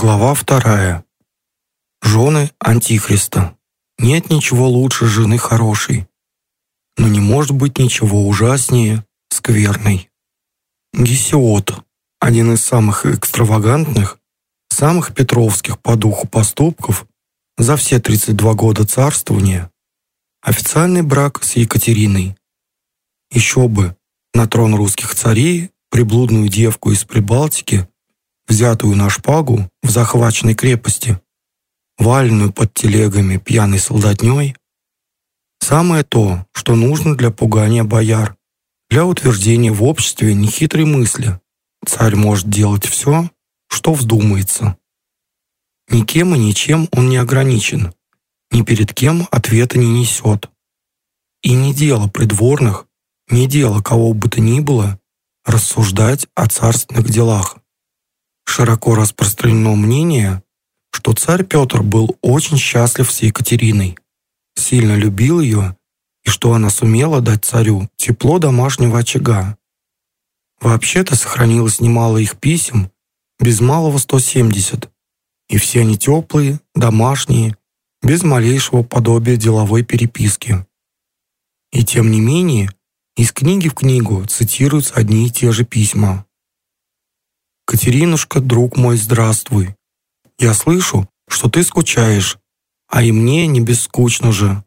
Глава вторая. Жены Антихриста. Нет ничего лучше жены хорошей, но не может быть ничего ужаснее скверной. Гесиот, один из самых экстравагантных, самых петровских по духу поступков за все 32 года царствования, официальный брак с Екатериной. Еще бы, на трон русских царей приблудную девку из Прибалтики взятую на шпагу в захваченной крепости, вальную под телегами пьяной солдатней, самое то, что нужно для пугания бояр, для утверждения в обществе нехитрой мысли. Царь может делать все, что вздумается. Никем и ничем он не ограничен, ни перед кем ответа не несет. И не дело придворных, не дело кого бы то ни было рассуждать о царственных делах. Широко распространено мнение, что царь Петр был очень счастлив с Екатериной, сильно любил ее и что она сумела дать царю тепло домашнего очага. Вообще-то сохранилось немало их писем, без малого 170, и все они теплые, домашние, без малейшего подобия деловой переписки. И тем не менее, из книги в книгу цитируются одни и те же письма. «Катеринушка, друг мой, здравствуй. Я слышу, что ты скучаешь, а и мне не бескучно же.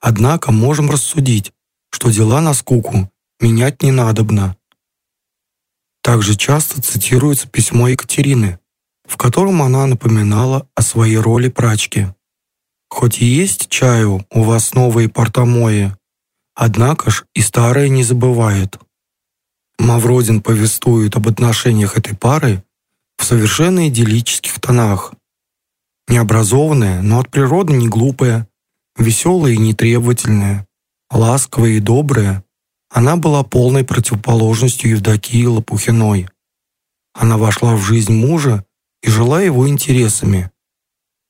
Однако можем рассудить, что дела на скуку менять не надобно». Также часто цитируется письмо Екатерины, в котором она напоминала о своей роли прачки. «Хоть и есть чаю у вас новые портомои, однако ж и старое не забывает». Мавродин повествует об отношениях этой пары в совершенно идиллических тонах. Необразованная, но от природы не глупая, веселая и нетребовательная, ласковая и добрая, она была полной противоположностью Евдокии Лопухиной. Она вошла в жизнь мужа и жила его интересами.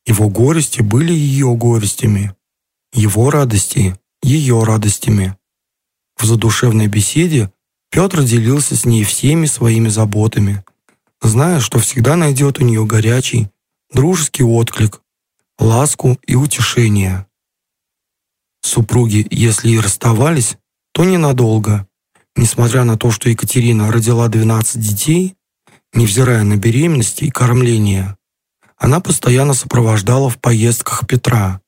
Его горести были ее горестями, его радости – ее радостями. В задушевной беседе Петр делился с ней всеми своими заботами, зная, что всегда найдет у нее горячий, дружеский отклик, ласку и утешение. Супруги, если и расставались, то ненадолго. Несмотря на то, что Екатерина родила 12 детей, невзирая на беременности и кормление, она постоянно сопровождала в поездках Петра.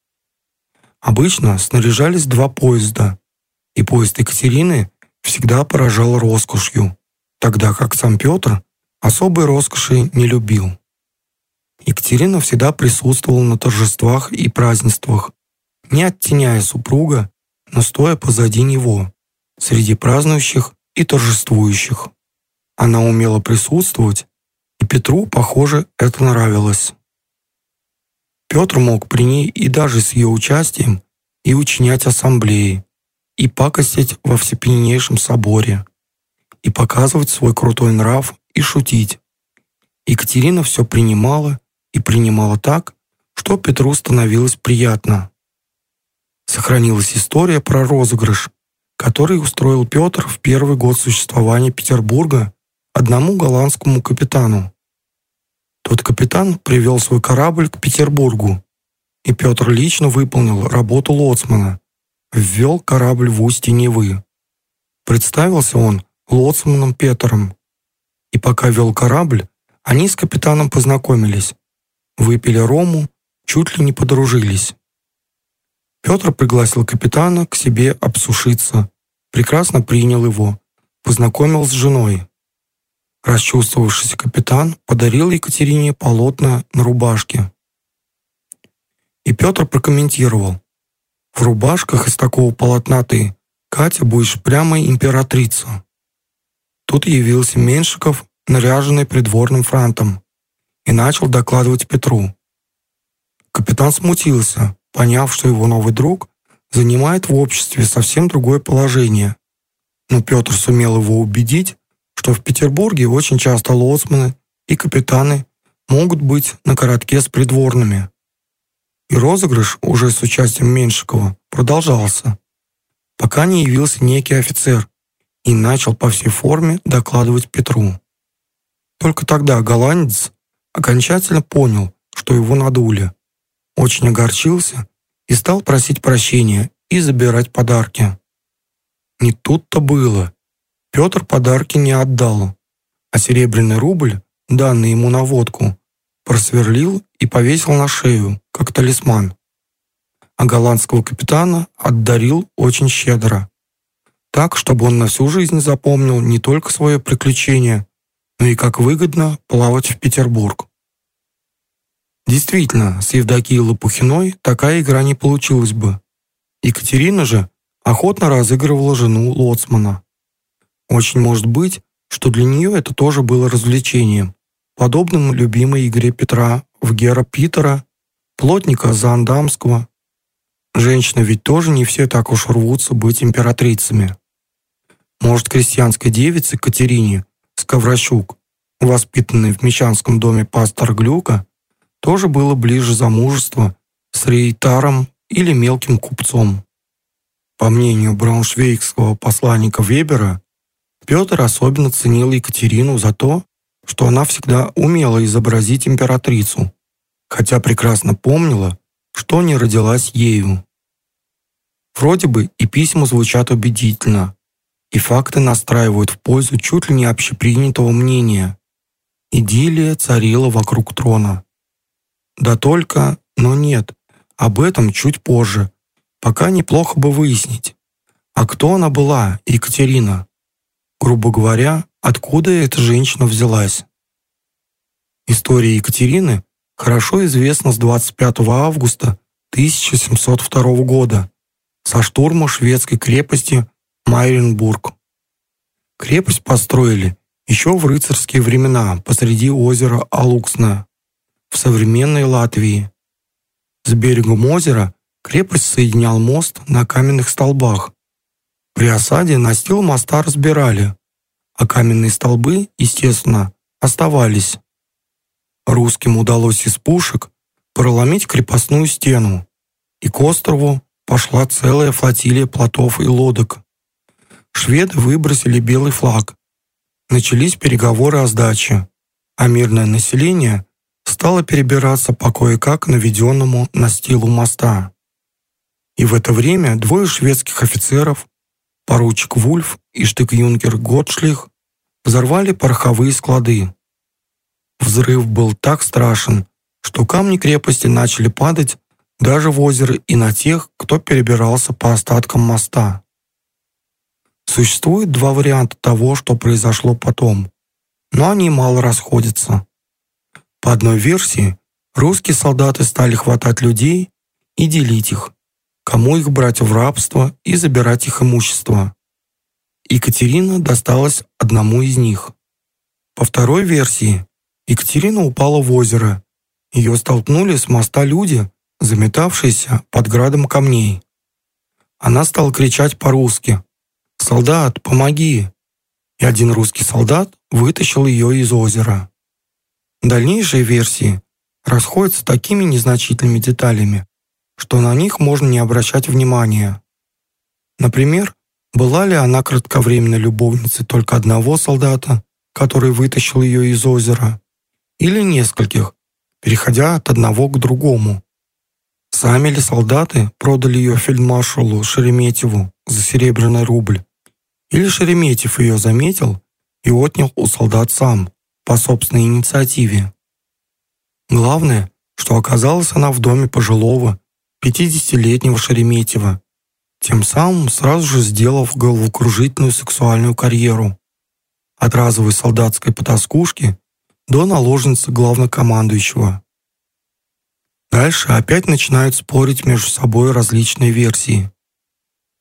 Обычно снаряжались два поезда, и поезд Екатерины всегда поражал роскошью, тогда как сам Петр особой роскоши не любил. Екатерина всегда присутствовала на торжествах и празднествах, не оттеняя супруга, но стоя позади него, среди празднующих и торжествующих. Она умела присутствовать, и Петру, похоже, это нравилось. Петр мог при ней и даже с ее участием и учинять ассамблеи, и пакостить во всепьянейшем соборе, и показывать свой крутой нрав и шутить. Екатерина все принимала и принимала так, что Петру становилось приятно. Сохранилась история про розыгрыш, который устроил Петр в первый год существования Петербурга одному голландскому капитану. Тот капитан привел свой корабль к Петербургу, и Петр лично выполнил работу лоцмана, ввел корабль в устье Невы. Представился он лоцманом Петром. И пока вел корабль, они с капитаном познакомились, выпили рому, чуть ли не подружились. Петр пригласил капитана к себе обсушиться, прекрасно принял его, познакомил с женой. Расчувствовавшийся капитан подарил Екатерине полотна на рубашке. И Петр прокомментировал. В рубашках из такого полотна ты, Катя, будешь прямо императрица. Тут явился Меншиков, наряженный придворным франтом, и начал докладывать Петру. Капитан смутился, поняв, что его новый друг занимает в обществе совсем другое положение. Но Петр сумел его убедить, что в Петербурге очень часто лоцманы и капитаны могут быть на коротке с придворными. И розыгрыш, уже с участием Меншикова, продолжался, пока не явился некий офицер и начал по всей форме докладывать Петру. Только тогда голландец окончательно понял, что его надули. Очень огорчился и стал просить прощения и забирать подарки. Не тут-то было. Петр подарки не отдал, а серебряный рубль, данный ему на водку, просверлил и повесил на шею, как талисман. А голландского капитана отдарил очень щедро. Так, чтобы он на всю жизнь запомнил не только свое приключение, но и как выгодно плавать в Петербург. Действительно, с Евдокией Лопухиной такая игра не получилась бы. Екатерина же охотно разыгрывала жену лоцмана. Очень может быть, что для нее это тоже было развлечением, подобным любимой игре Петра в Гера Питера, плотника Зандамского. Женщины ведь тоже не все так уж рвутся быть императрицами. Может, крестьянской девице Катерине Скаврощук, воспитанной в Мещанском доме пастор Глюка, тоже было ближе замужество с рейтаром или мелким купцом. По мнению брауншвейгского посланника Вебера, Петр особенно ценил Екатерину за то, что она всегда умела изобразить императрицу, хотя прекрасно помнила, что не родилась ею. Вроде бы и письма звучат убедительно, и факты настраивают в пользу чуть ли не общепринятого мнения. Идиллия царила вокруг трона. Да только, но нет, об этом чуть позже, пока неплохо бы выяснить. А кто она была, Екатерина? Грубо говоря, откуда эта женщина взялась? История Екатерины хорошо известна с 25 августа 1702 года со штурма шведской крепости Майренбург. Крепость построили еще в рыцарские времена посреди озера Алуксна в современной Латвии. С берегом озера крепость соединял мост на каменных столбах. При осаде настил моста разбирали, а каменные столбы, естественно, оставались. Русским удалось из пушек проломить крепостную стену, и к острову пошла целая флотилия плотов и лодок. Шведы выбросили белый флаг. Начались переговоры о сдаче, а мирное население стало перебираться по кое-как наведенному настилу моста. И в это время двое шведских офицеров, поручик Вульф и штык-юнкер Готшлих, взорвали пороховые склады. Взрыв был так страшен, что камни крепости начали падать даже в озеро и на тех, кто перебирался по остаткам моста. Существует два варианта того, что произошло потом, но они мало расходятся. По одной версии, русские солдаты стали хватать людей и делить их, кому их брать в рабство и забирать их имущество. Екатерина досталась одному из них. По второй версии, Екатерина упала в озеро. Ее столкнули с моста люди, заметавшиеся под градом камней. Она стала кричать по-русски «Солдат, помоги!» И один русский солдат вытащил ее из озера. Дальнейшие версии расходятся такими незначительными деталями, что на них можно не обращать внимания. Например, была ли она кратковременной любовницей только одного солдата, который вытащил ее из озера, или нескольких, переходя от одного к другому. Сами ли солдаты продали ее фельдмаршалу Шереметьеву за серебряный рубль, или Шереметьев ее заметил и отнял у солдат сам, по собственной инициативе. Главное, что оказалась она в доме пожилого, 50-летнего Шереметьева, тем самым сразу же сделав головокружительную сексуальную карьеру. От разовой солдатской потаскушки до наложницы главнокомандующего. Дальше опять начинают спорить между собой различные версии.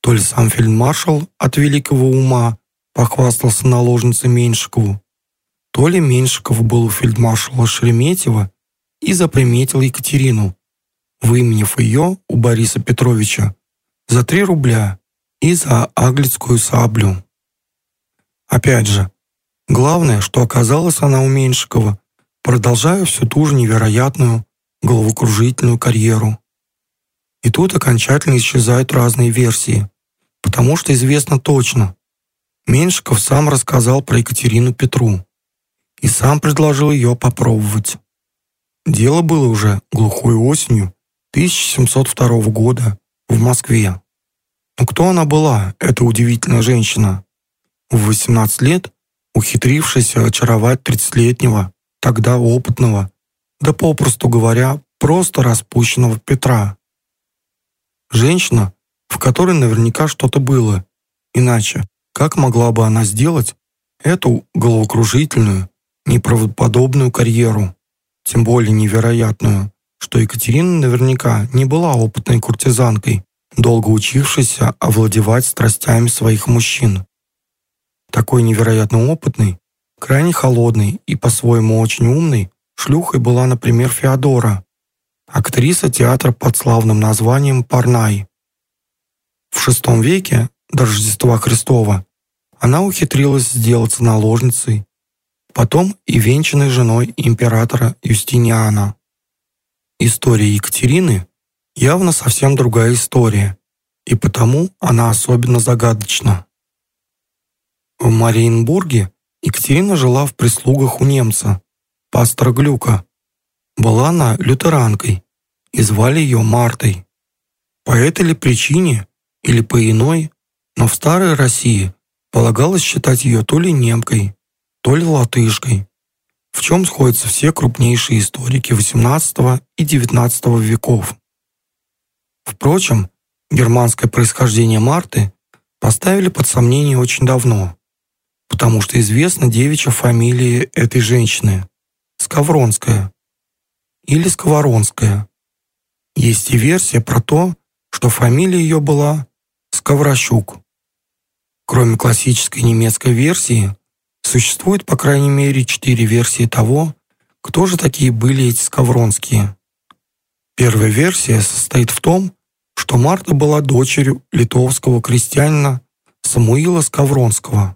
То ли сам фельдмаршал от великого ума похвастался наложницей Меньшикову, то ли Меньшиков был у фельдмаршала Шереметьева и заприметил Екатерину, выменив ее у Бориса Петровича за 3 рубля и за аглицкую саблю. Опять же, главное, что оказалась она у Меньшикова, продолжая всю ту же невероятную головокружительную карьеру. И тут окончательно исчезают разные версии, потому что известно точно. Меньшиков сам рассказал про Екатерину Петру и сам предложил ее попробовать. дело было уже глухой осенью 1702 года в Москве. Но кто она была, эта удивительная женщина? В 18 лет ухитрившаяся очаровать 30-летнего, тогда опытного, да попросту говоря, просто распущенного Петра. Женщина, в которой наверняка что-то было. Иначе, как могла бы она сделать эту головокружительную, неправдоподобную карьеру? Тем более невероятную, что Екатерина наверняка не была опытной куртизанкой, долго учившейся овладевать страстями своих мужчин. Такой невероятно опытный, крайне холодный и по-своему очень умный шлюхой была, например, Феодора, актриса театра под славным названием «Парнай». В VI веке до Рождества Христова она ухитрилась сделаться наложницей, потом и венчанной женой императора Юстиниана. История Екатерины явно совсем другая история, и потому она особенно загадочна. В Мариенбурге Екатерина жила в прислугах у немца, пастора Глюка. Была она лютеранкой, и звали ее Мартой. По этой ли причине или по иной, но в старой России полагалось считать ее то ли немкой, то ли латышкой, в чем сходятся все крупнейшие историки XVIII и XIX веков. Впрочем, германское происхождение Марты поставили под сомнение очень давно, потому что известна девичья фамилия этой женщины – Скавронская или Сковоронская. Есть и версия про то, что фамилия ее была Сковорощук. Кроме классической немецкой версии, существует по крайней мере четыре версии того, кто же такие были эти Скавронские. Первая версия состоит в том, что Марта была дочерью литовского крестьянина Самуила Скавронского.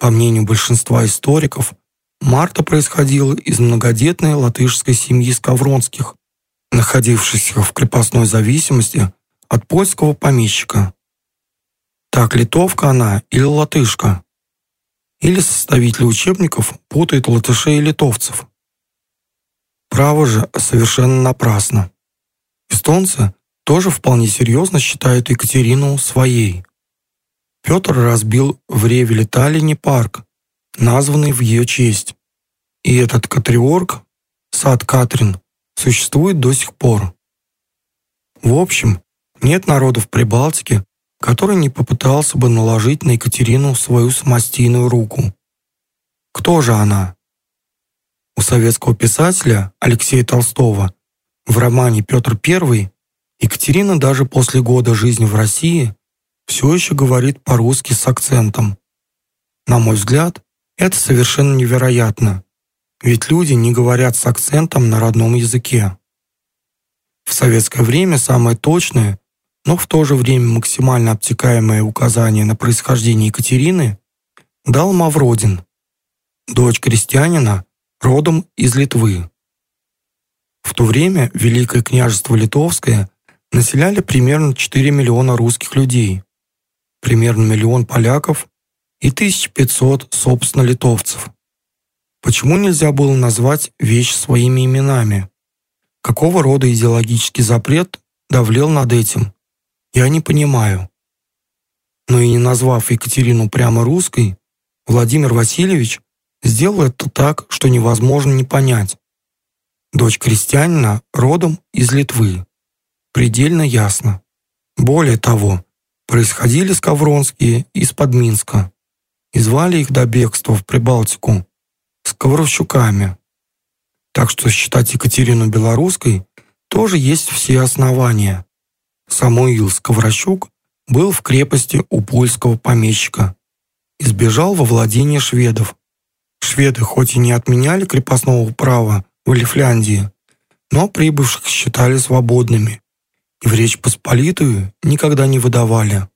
По мнению большинства историков, Марта происходила из многодетной латышской семьи Скавронских, находившихся в крепостной зависимости от польского помещика. Так литовка она или латышка? Или составители учебников путают латышей и литовцев? Право же совершенно напрасно. Эстонцы тоже вполне серьезно считают Екатерину своей. Петр разбил в Ревеле-Таллине парк, названный в ее честь. И этот Катриорг, сад Катрин, существует до сих пор. В общем, нет народа в Прибалтике, который не попытался бы наложить на Екатерину свою самостийную руку. Кто же она? У советского писателя Алексея Толстого в романе «Петр I» Екатерина даже после года жизни в России все еще говорит по-русски с акцентом. На мой взгляд, это совершенно невероятно, ведь люди не говорят с акцентом на родном языке. В советское время самое точное, но в то же время максимально обтекаемое указание на происхождение Екатерины дал Мавродин, дочь крестьянина, родом из Литвы. В то время Великое княжество Литовское населяли примерно 4 миллиона русских людей, примерно миллион поляков и 1500, собственно, литовцев. Почему нельзя было назвать вещи своими именами? Какого рода идеологический запрет давлел над этим? Я не понимаю. Но и не назвав Екатерину прямо русской, Владимир Васильевич сделал это так, что невозможно не понять. Дочь крестьянина родом из Литвы. Предельно ясно. Более того, происходили Скавронские из-под Минска и звали их до бегства в Прибалтику Сковорощуками. Так что считать Екатерину белорусской тоже есть все основания. Самуил Сковорощук был в крепости у польского помещика и сбежал во владение шведов. Шведы хоть и не отменяли крепостного права в Лифляндии, но прибывших считали свободными и в Речь Посполитую никогда не выдавали.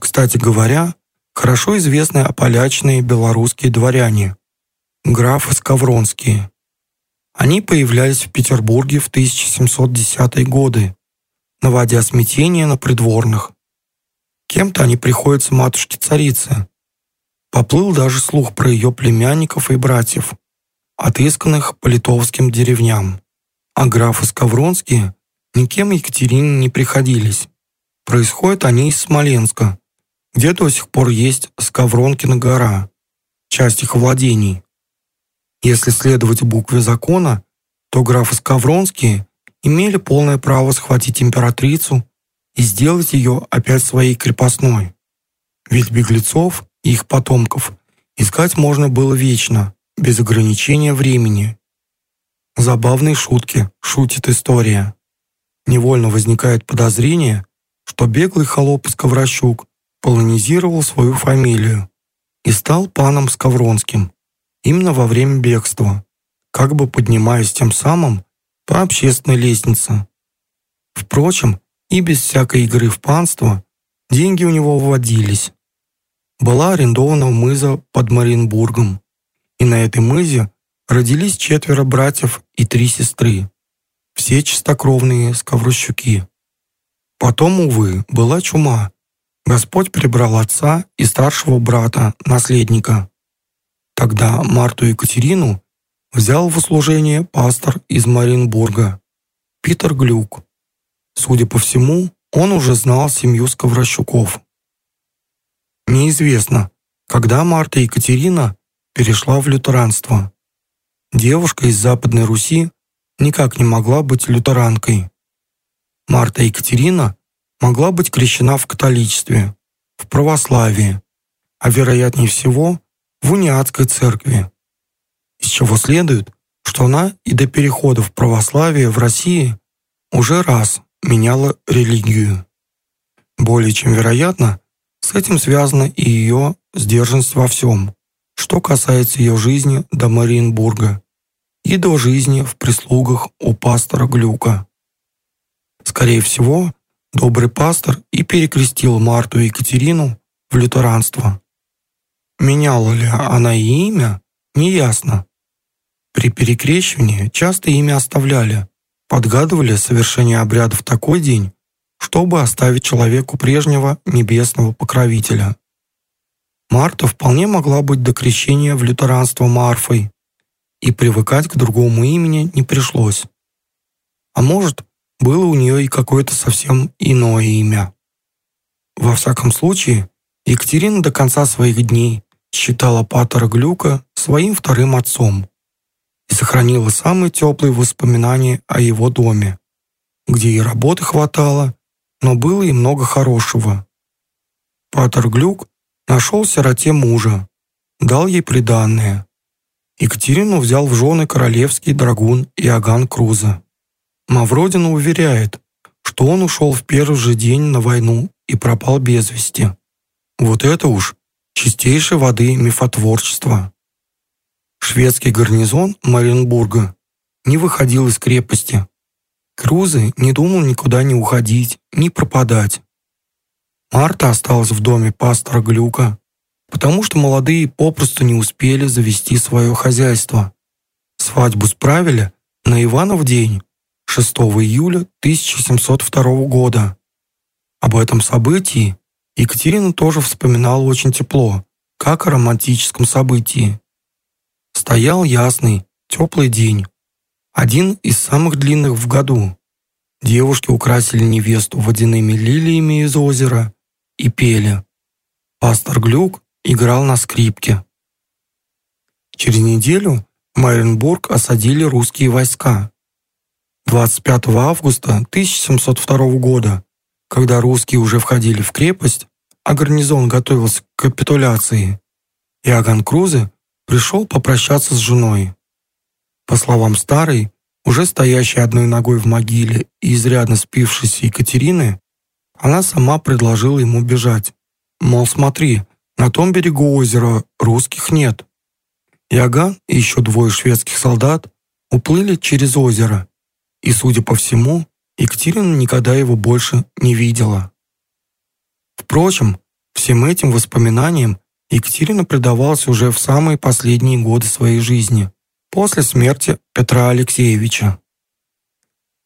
Кстати говоря, хорошо известны ополячные белорусские дворяне, графы Скавронские. Они появлялись в Петербурге в 1710-е годы, наводя смятение на придворных. Кем-то они приходятся матушке-царице. Поплыл даже слух про ее племянников и братьев. отысканных по литовским деревням. А графы Скавронские никем Екатерине не приходились. Происходят они из Смоленска, где до сих пор есть Скавронкина гора, часть их владений. Если следовать букве закона, то графы Скавронские имели полное право схватить императрицу и сделать ее опять своей крепостной. Ведь беглецов и их потомков искать можно было вечно, без ограничения времени. Забавные шутки, шутит история. Невольно возникает подозрение, что беглый холоп Скаврощук полонизировал свою фамилию и стал паном Скавронским именно во время бегства, как бы поднимаясь тем самым по общественной лестнице. Впрочем, и без всякой игры в панство деньги у него вводились. Была арендована мыза под Маринбургом, и на этой мызе родились четверо братьев и три сестры, все чистокровные скаврощуки. Потом, увы, была чума. Господь прибрал отца и старшего брата, наследника. Тогда Марту Екатерину взял в услужение пастор из Маринбурга, Питер Глюк. Судя по всему, он уже знал семью Скаврощуков. Неизвестно, когда Марта Екатерина перешла в лютеранство. Девушка из Западной Руси никак не могла быть лютеранкой. Марта Екатерина могла быть крещена в католичестве, в православии, а вероятнее всего в униатской церкви. Из чего следует, что она и до перехода в православие в России уже раз меняла религию. Более чем вероятно, с этим связана и ее сдержанность во всем, что касается ее жизни до Мариенбурга и до жизни в прислугах у пастора Глюка. Скорее всего, добрый пастор и перекрестил Марту и Екатерину в лютеранство. Меняла ли она имя, неясно. При перекрещивании часто имя оставляли, подгадывали совершение обряда в такой день, чтобы оставить человеку прежнего небесного покровителя. Марта вполне могла быть до крещения в лютеранство Марфой, и привыкать к другому имени не пришлось. А может, было у нее и какое-то совсем иное имя. Во всяком случае, Екатерина до конца своих дней считала Паттера Глюка своим вторым отцом и сохранила самые теплые воспоминания о его доме, где и работы хватало, но было и много хорошего. Паттер Глюк нашел сироте мужа, дал ей приданное. Екатерину взял в жены королевский драгун Иоганн Круза. Мавродина уверяет, что он ушел в первый же день на войну и пропал без вести. Вот это уж чистейшей воды мифотворчество. Шведский гарнизон Маринбурга не выходил из крепости. Крузы не думал никуда не уходить, ни пропадать. Марта осталась в доме пастора Глюка, потому что молодые попросту не успели завести свое хозяйство. Свадьбу справили на Иванов день, 6 июля 1702 года. Об этом событии Екатерина тоже вспоминала очень тепло, как о романтическом событии. Стоял ясный, теплый день, один из самых длинных в году. Девушки украсили невесту водяными лилиями из озера и пели. Пастор Глюк играл на скрипке. Через неделю Майренбург осадили русские войска. 25 августа 1702 года, когда русские уже входили в крепость, а гарнизон готовился к капитуляции, Иоганн Крузе пришел попрощаться с женой. По словам старой, уже стоящей одной ногой в могиле и изрядно спившейся Екатерины, она сама предложила ему бежать. Мол, смотри, на том берегу озера русских нет. Иоганн и еще двое шведских солдат уплыли через озеро и, судя по всему, Екатерина никогда его больше не видела. Впрочем, всем этим воспоминаниям Екатерина предавалась уже в самые последние годы своей жизни, после смерти Петра Алексеевича.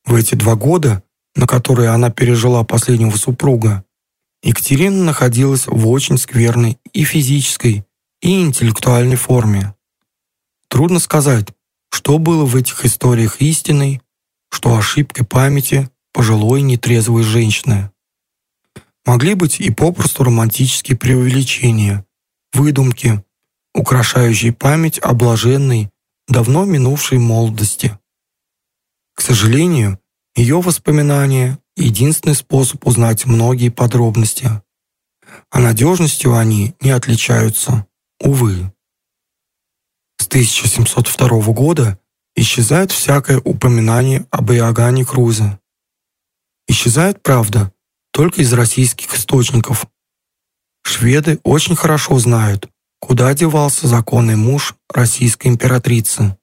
В эти два года, на которые она пережила последнего супруга, Екатерина находилась в очень скверной и физической, и интеллектуальной форме. Трудно сказать, что было в этих историях истиной, что ошибкой памяти пожилой нетрезвой женщины. Могли быть и попросту романтические преувеличения, выдумки, украшающие память о блаженной, давно минувшей молодости. К сожалению, ее воспоминания – единственный способ узнать многие подробности. А надежностью они не отличаются, увы. С 1702 года исчезает всякое упоминание об Иоганне Крузе. Исчезает, правда, только из российских источников. Шведы очень хорошо знают, куда девался законный муж российской императрицы.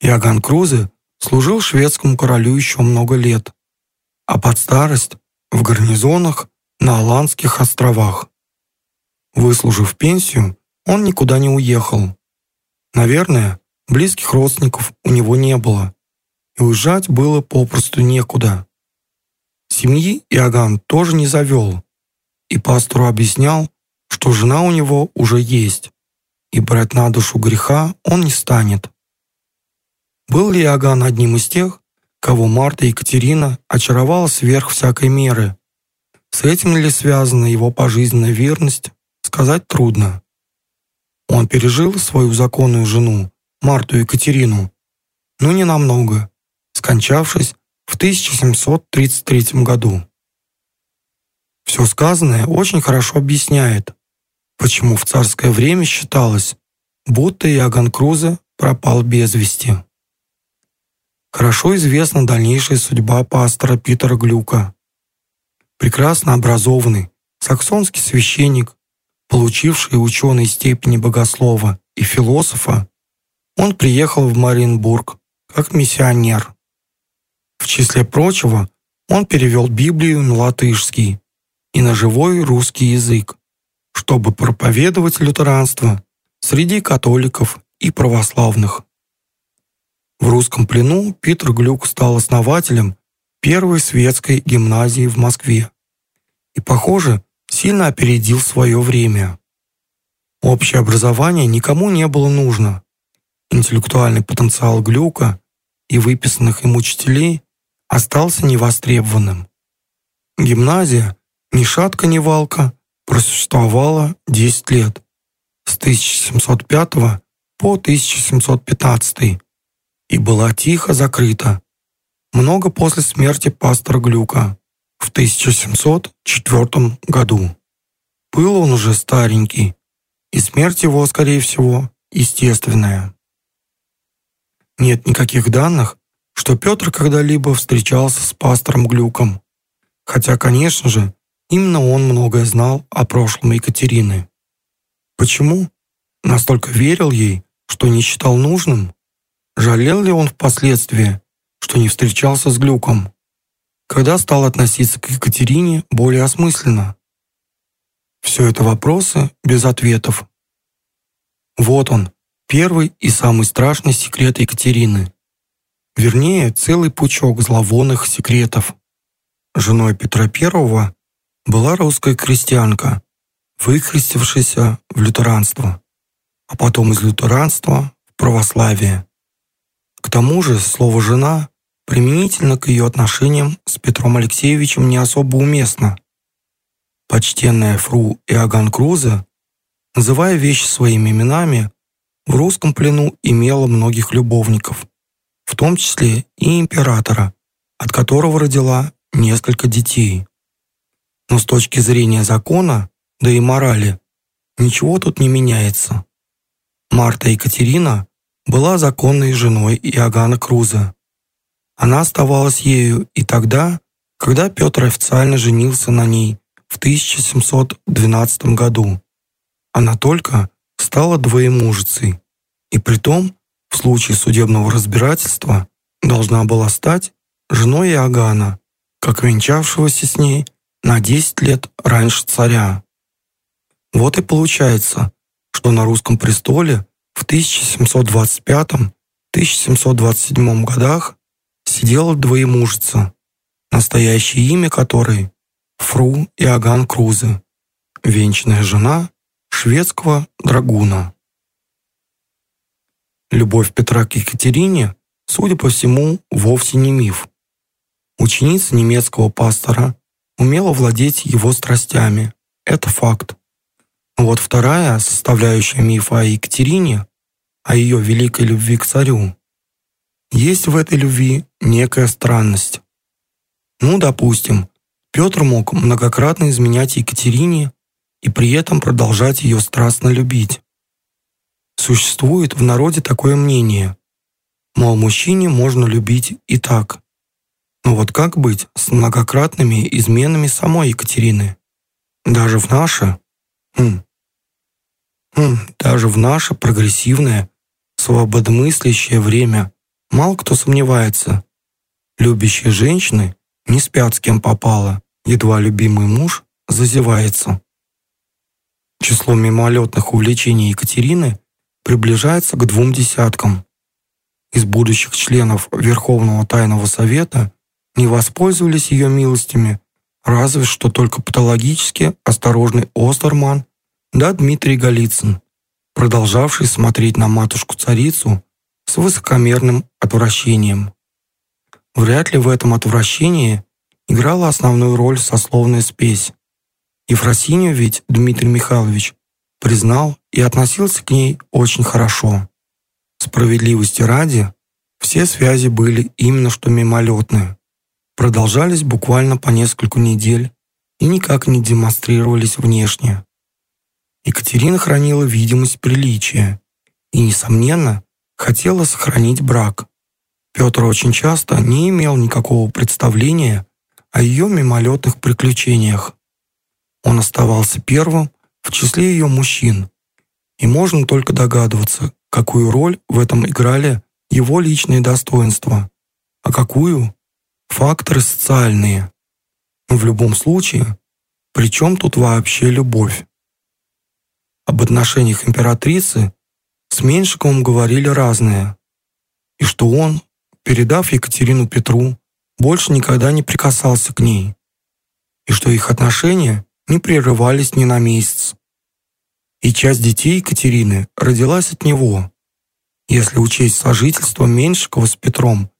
Иоганн Крузе служил шведскому королю еще много лет, а под старость в гарнизонах на Аландских островах. Выслужив пенсию, он никуда не уехал. Наверное, близких родственников у него не было, и уезжать было попросту некуда. Семьи Иоганн тоже не завел, и пастору объяснял, что жена у него уже есть, и брать на душу греха он не станет. Был ли Иоганн одним из тех, кого Марта Екатерина очаровала сверх всякой меры? С этим ли связана его пожизненная верность, сказать трудно. Он пережил свою законную жену, Марту Екатерину, но не намного, скончавшись в 1733 году. Все сказанное очень хорошо объясняет, почему в царское время считалось, будто Иоганн Крузе пропал без вести. Хорошо известна дальнейшая судьба пастора Питера Глюка. Прекрасно образованный саксонский священник, получивший ученые степени богослова и философа, он приехал в Мариенбург как миссионер. В числе прочего, он перевел Библию на латышский и на живой русский язык, чтобы проповедовать лютеранство среди католиков и православных. В русском плену Питер Глюк стал основателем первой светской гимназии в Москве и, похоже, сильно опередил свое время. Общее образование никому не было нужно. Интеллектуальный потенциал Глюка и выписанных им учителей остался невостребованным. Гимназия, ни шатка, ни валка, просуществовала 10 лет, с 1705 по 1715 и была тихо закрыта. Много после смерти пастора Глюка в 1704 году. Был он уже старенький, и смерть его, скорее всего, естественная. Нет никаких данных, что Петр когда-либо встречался с пастором Глюком, хотя, конечно же, именно он многое знал о прошлом Екатерины. Почему? Настолько верил ей, что не считал нужным? Жалел ли он впоследствии, что не встречался с Глюком? Когда стал относиться к Екатерине более осмысленно? Все это вопросы без ответов. Вот он, первый и самый страшный секрет Екатерины. Вернее, целый пучок зловонных секретов. Женой Петра I была русская крестьянка, выкрестившаяся в лютеранство, а потом из лютеранства в православие. К тому же слово «жена» применительно к ее отношениям с Петром Алексеевичем не особо уместно. Почтенная фру Иоганн Крузе, называя вещи своими именами, в русском плену имела многих любовников, в том числе и императора, от которого родила несколько детей. Но с точки зрения закона, да и морали, ничего тут не меняется. Марта Екатерина была законной женой Иоганна Круза. Она оставалась ею и тогда, когда Петр официально женился на ней в 1712 году. Она только стала двоемужицей, и притом, в случае судебного разбирательства, должна была стать женой Иоганна, как венчавшегося с ней на 10 лет раньше царя. Вот и получается, что на русском престоле в 1725-1727 годах сидела двоемужица, настоящее имя которой Фру Иоганн Крузе, венчанная жена шведского драгуна. Любовь Петра к Екатерине, судя по всему, вовсе не миф. Ученица немецкого пастора умела владеть его страстями. Это факт. Вот вторая составляющая мифа о Екатерине, о ее великой любви к царю. Есть в этой любви некая странность. Ну, допустим, Петр мог многократно изменять Екатерине и при этом продолжать ее страстно любить. Существует в народе такое мнение, мол, мужчине можно любить и так. Но вот как быть с многократными изменами самой Екатерины? Даже в наше, хм, хм, даже в наше прогрессивное, свободомыслящее время мало кто сомневается. Любящие женщины не спят с кем попало, едва любимый муж зазевается. Число мимолетных увлечений Екатерины приближается к двум десяткам. Из будущих членов Верховного Тайного Совета не воспользовались ее милостями, разве что только патологически осторожный Остерман да Дмитрий Голицын, продолжавший смотреть на матушку-царицу с высокомерным отвращением. Вряд ли в этом отвращении играла основную роль сословная спесь. Ефросинью ведь Дмитрий Михайлович признал и относился к ней очень хорошо. Справедливости ради, все связи были именно что мимолетные, продолжались буквально по несколько недель и никак не демонстрировались внешне. Екатерина хранила видимость приличия и, несомненно, хотела сохранить брак. Петр очень часто не имел никакого представления о ее мимолетных приключениях. Он оставался первым в числе ее мужчин, и можно только догадываться, какую роль в этом играли его личные достоинства, а какую – факторы социальные. В любом случае, при чем тут вообще любовь? Об отношениях императрицы с Меньшиковым говорили разное, и что он, передав Екатерину Петру, больше никогда не прикасался к ней, и что их отношения не прерывались ни на месяц. И часть детей Екатерины родилась от него. Если учесть сожительство Меньшикова с Петром,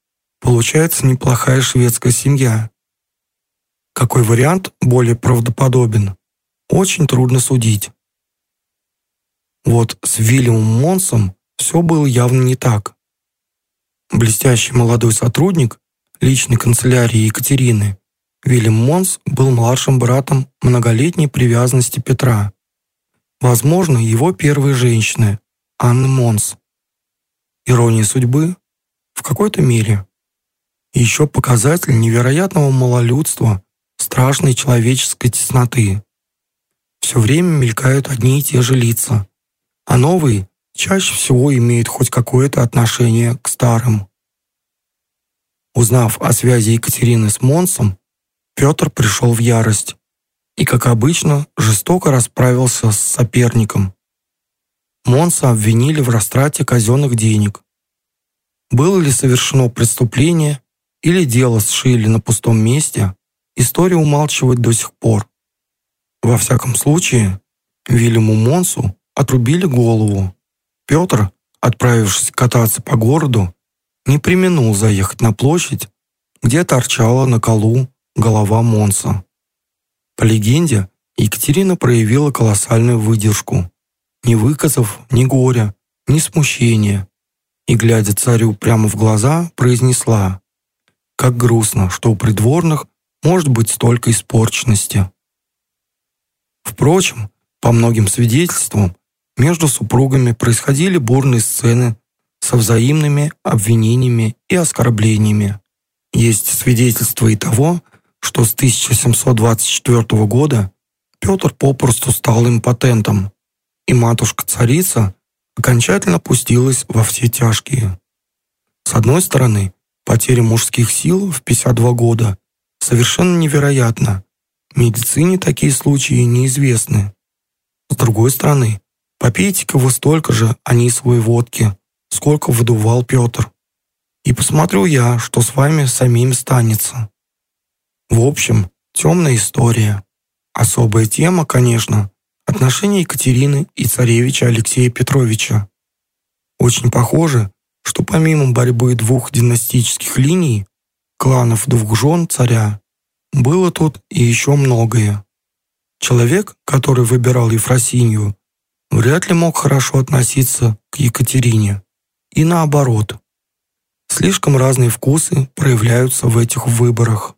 получается неплохая шведская семья. Какой вариант более правдоподобен? Очень трудно судить. Вот с Вильямом Монсом все было явно не так. Блестящий молодой сотрудник личной канцелярии Екатерины, Вильям Монс был младшим братом многолетней привязанности Петра. Возможно, его первой женщины, Анны Монс. Ирония судьбы? В какой-то мере. Еще показатель невероятного малолюдства, страшной человеческой тесноты. Все время мелькают одни и те же лица, а новые чаще всего имеют хоть какое-то отношение к старым. Узнав о связи Екатерины с Монсом, Петр пришел в ярость и, как обычно, жестоко расправился с соперником. Монса обвинили в растрате казенных денег. Было ли совершено преступление или дело сшили на пустом месте, история умалчивает до сих пор. Во всяком случае, Вильяму Монсу отрубили голову. Петр, отправившись кататься по городу, не применул заехать на площадь, где торчала на колу голова Монса. По легенде, Екатерина проявила колоссальную выдержку, не выказав ни горя, ни смущения, и, глядя царю прямо в глаза, произнесла «Как грустно, что у придворных может быть столько испорченности». Впрочем, по многим свидетельствам, между супругами происходили бурные сцены со взаимными обвинениями и оскорблениями. Есть свидетельство и того, что с 1724 года Петр попросту стал импотентом, и матушка-царица окончательно пустилась во все тяжкие. С одной стороны, потеря мужских сил в 52 года совершенно невероятна. Медицине такие случаи неизвестны. С другой стороны, Попейте-ка вы столько же анисовой водки, сколько выдувал Петр. И посмотрю я, что с вами самим станется. В общем, темная история. Особая тема, конечно, отношения Екатерины и царевича Алексея Петровича. Очень похоже, что помимо борьбы двух династических линий, кланов двух жен царя, было тут и еще многое. Человек, который выбирал Ефросинью, вряд ли мог хорошо относиться к Екатерине. И наоборот. Слишком разные вкусы проявляются в этих выборах.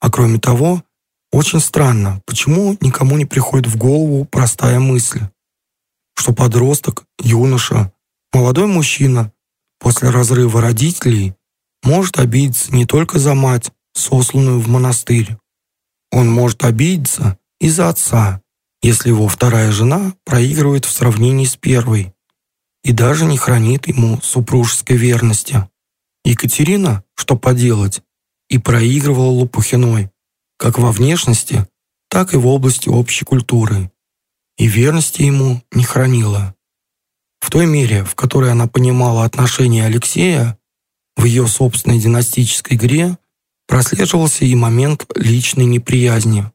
А кроме того, очень странно, почему никому не приходит в голову простая мысль, что подросток, юноша, молодой мужчина после разрыва родителей может обидеться не только за мать, сосланную в монастырь. Он может обидеться и за отца, если его вторая жена проигрывает в сравнении с первой и даже не хранит ему супружеской верности. Екатерина, что поделать, и проигрывала Лопухиной, как во внешности, так и в области общей культуры, и верности ему не хранила. В той мере, в которой она понимала отношения Алексея, в ее собственной династической игре прослеживался и момент личной неприязни.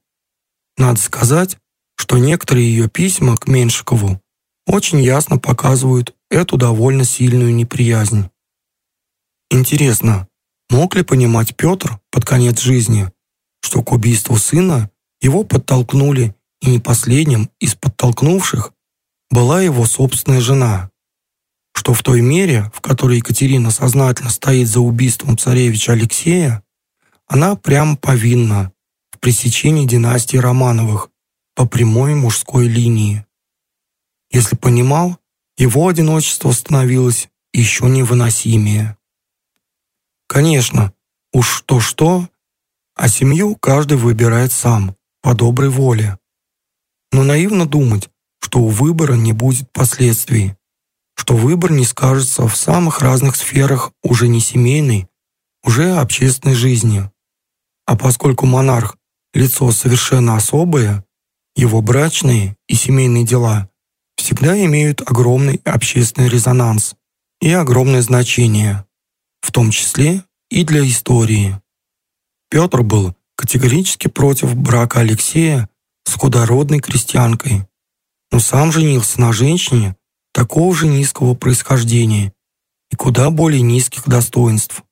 Надо сказать, что некоторые ее письма к Меншикову очень ясно показывают эту довольно сильную неприязнь. Интересно, мог ли понимать Петр под конец жизни, что к убийству сына его подтолкнули и не последним из подтолкнувших была его собственная жена, что в той мере, в которой Екатерина сознательно стоит за убийством царевича Алексея, она прямо повинна в пресечении династии Романовых по прямой мужской линии. Если понимал, его одиночество становилось еще невыносимее. Конечно, уж то-что, а семью каждый выбирает сам, по доброй воле. Но наивно думать, что у выбора не будет последствий, что выбор не скажется в самых разных сферах уже не семейной, уже общественной жизни. А поскольку монарх – лицо совершенно особое, его брачные и семейные дела всегда имеют огромный общественный резонанс и огромное значение, в том числе и для истории. Петр был категорически против брака Алексея с худородной крестьянкой, но сам женился на женщине такого же низкого происхождения и куда более низких достоинств.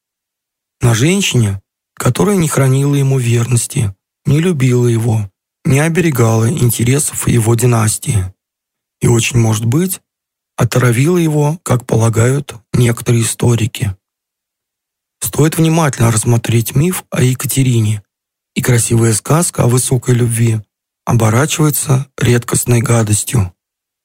На женщине, которая не хранила ему верности, не любила его, не оберегала интересов его династии и, очень может быть, отравила его, как полагают некоторые историки. Стоит внимательно рассмотреть миф о Екатерине, и красивая сказка о высокой любви оборачивается редкостной гадостью.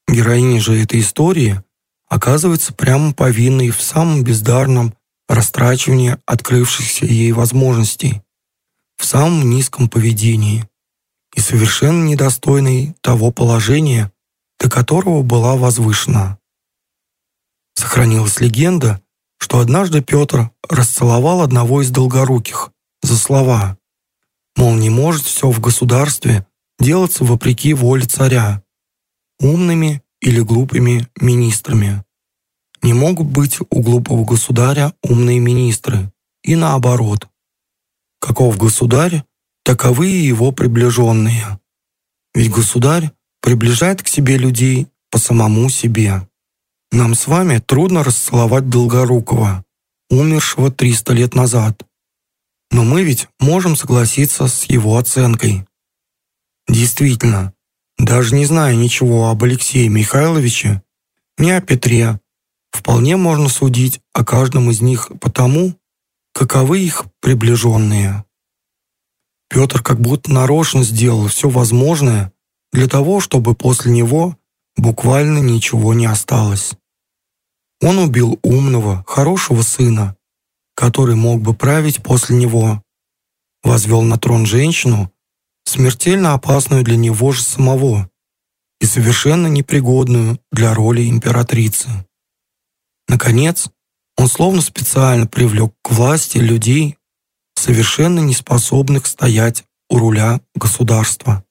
Героиня же этой истории оказывается прямо повинной в самом бездарном растрачивании открывшихся ей возможностей, в самом низком поведении и совершенно недостойной того положения, до которого была возвышена. Сохранилась легенда, что однажды Петр расцеловал одного из долгоруких за слова, мол, не может все в государстве делаться вопреки воле царя, умными или глупыми министрами. Не могут быть у глупого государя умные министры, и наоборот. Каков государь, таковы и его приближенные. Ведь государь приближает к себе людей по самому себе. Нам с вами трудно расцеловать Долгорукова, умершего 300 лет назад. Но мы ведь можем согласиться с его оценкой. Действительно, даже не зная ничего об Алексее Михайловиче, ни о Петре, вполне можно судить о каждом из них потому, каковы их приближенные. Петр как будто нарочно сделал все возможное для того, чтобы после него буквально ничего не осталось. Он убил умного, хорошего сына, который мог бы править после него, возвел на трон женщину, смертельно опасную для него же самого и совершенно непригодную для роли императрицы. Наконец, он словно специально привлек к власти людей, совершенно неспособных стоять у руля государства.